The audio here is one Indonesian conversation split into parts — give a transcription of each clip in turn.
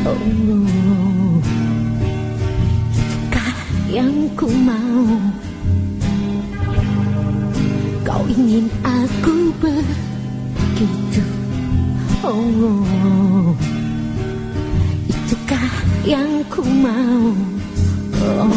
Oh Itukah yang ku mau? Kau ingin aku begitu? Oh Itukah yang ku mau? Oh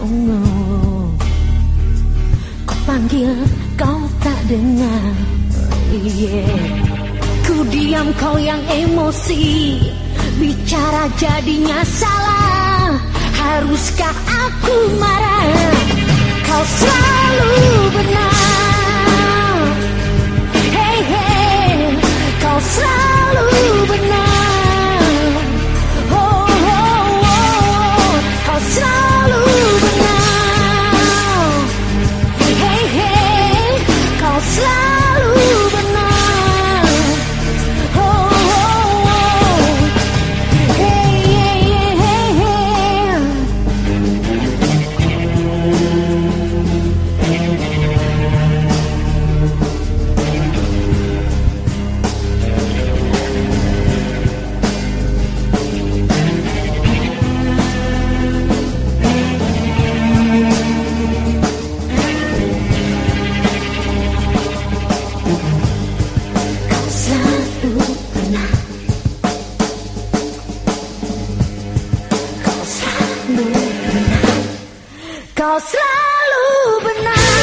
No Kau panggil kau tak dengar. Yeah. Ku diam kau yang emosi. Bicara jadinya salah. Haruskah aku marah Kau selalu benar